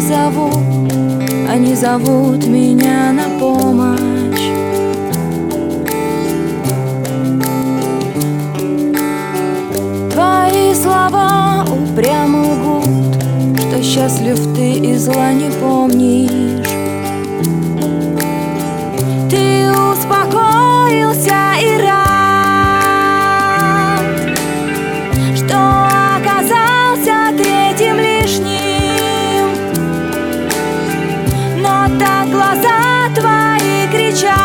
зовут, они зовут меня на помощь. Твои слова упрямо лгут, что счастлив ты и зла не помнишь. глаза твои кричат.